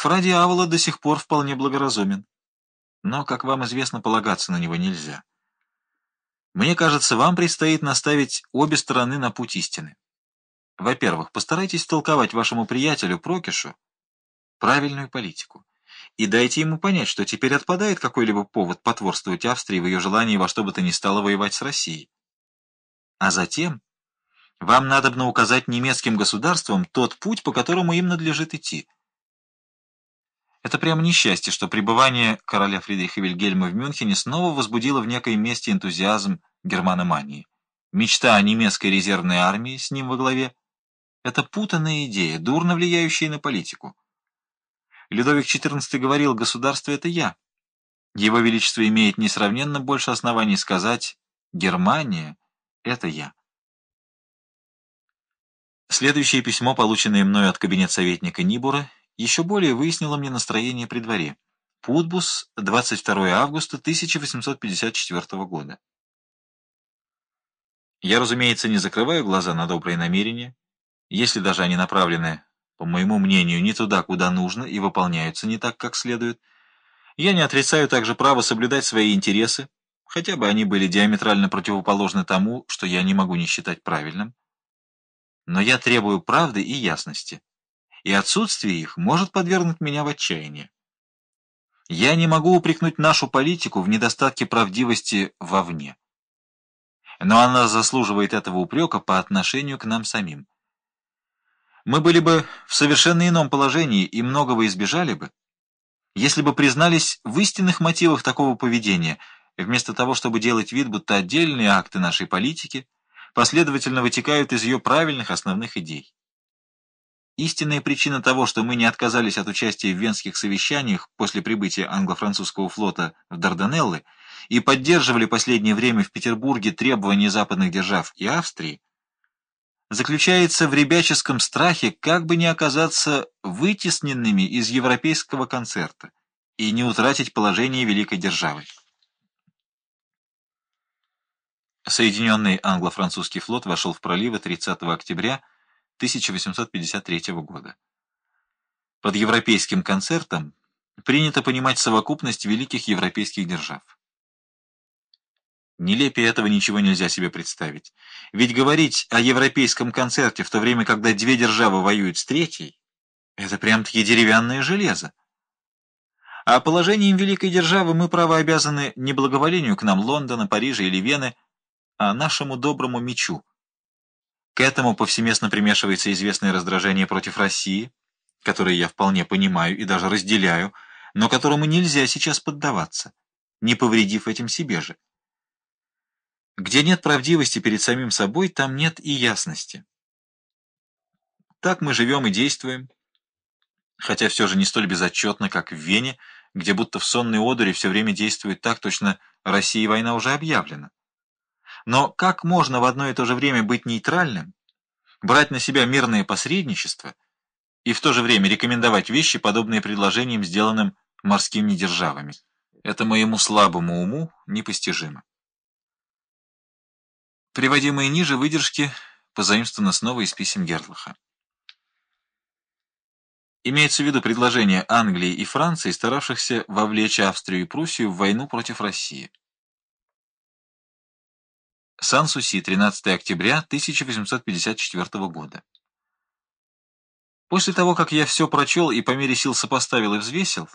Фра Диавола до сих пор вполне благоразумен. Но, как вам известно, полагаться на него нельзя. Мне кажется, вам предстоит наставить обе стороны на путь истины. Во-первых, постарайтесь толковать вашему приятелю Прокишу правильную политику и дайте ему понять, что теперь отпадает какой-либо повод потворствовать Австрии в ее желании во что бы то ни стало воевать с Россией. А затем вам надобно указать немецким государствам тот путь, по которому им надлежит идти. Это прямо несчастье, что пребывание короля Фридриха Вильгельма в Мюнхене снова возбудило в некой месте энтузиазм германомании. Мечта о немецкой резервной армии с ним во главе — это путанная идея, дурно влияющая на политику. Людовик XIV говорил, государство — это я. Его Величество имеет несравненно больше оснований сказать «Германия — это я». Следующее письмо, полученное мною от кабинет советника Нибура, еще более выяснило мне настроение при дворе. Путбус, 22 августа 1854 года. Я, разумеется, не закрываю глаза на добрые намерения, если даже они направлены по моему мнению, не туда, куда нужно, и выполняются не так, как следует. Я не отрицаю также право соблюдать свои интересы, хотя бы они были диаметрально противоположны тому, что я не могу не считать правильным. Но я требую правды и ясности, и отсутствие их может подвергнуть меня в отчаяние. Я не могу упрекнуть нашу политику в недостатке правдивости вовне. Но она заслуживает этого упрека по отношению к нам самим. Мы были бы в совершенно ином положении и многого избежали бы, если бы признались в истинных мотивах такого поведения, вместо того, чтобы делать вид, будто отдельные акты нашей политики последовательно вытекают из ее правильных основных идей. Истинная причина того, что мы не отказались от участия в венских совещаниях после прибытия англо-французского флота в Дарданеллы и поддерживали последнее время в Петербурге требования западных держав и Австрии, заключается в ребяческом страхе как бы не оказаться вытесненными из европейского концерта и не утратить положение великой державы. Соединенный англо-французский флот вошел в проливы 30 октября 1853 года. Под европейским концертом принято понимать совокупность великих европейских держав. Нелепее этого ничего нельзя себе представить. Ведь говорить о европейском концерте в то время, когда две державы воюют с третьей, это прям-таки деревянное железо. А положением великой державы мы право обязаны не благоволению к нам Лондона, Парижа или Вены, а нашему доброму мечу. К этому повсеместно примешивается известное раздражение против России, которое я вполне понимаю и даже разделяю, но которому нельзя сейчас поддаваться, не повредив этим себе же. Где нет правдивости перед самим собой, там нет и ясности. Так мы живем и действуем, хотя все же не столь безотчетно, как в Вене, где будто в сонной одуре все время действует так, точно России война уже объявлена. Но как можно в одно и то же время быть нейтральным, брать на себя мирное посредничество и в то же время рекомендовать вещи, подобные предложениям, сделанным морскими державами? Это моему слабому уму непостижимо. Приводимые ниже выдержки позаимствованы снова из писем Гердлаха. Имеется в виду предложение Англии и Франции, старавшихся вовлечь Австрию и Пруссию в войну против России. Сан-Суси, 13 октября 1854 года. После того, как я все прочел и по мере сил сопоставил и взвесил,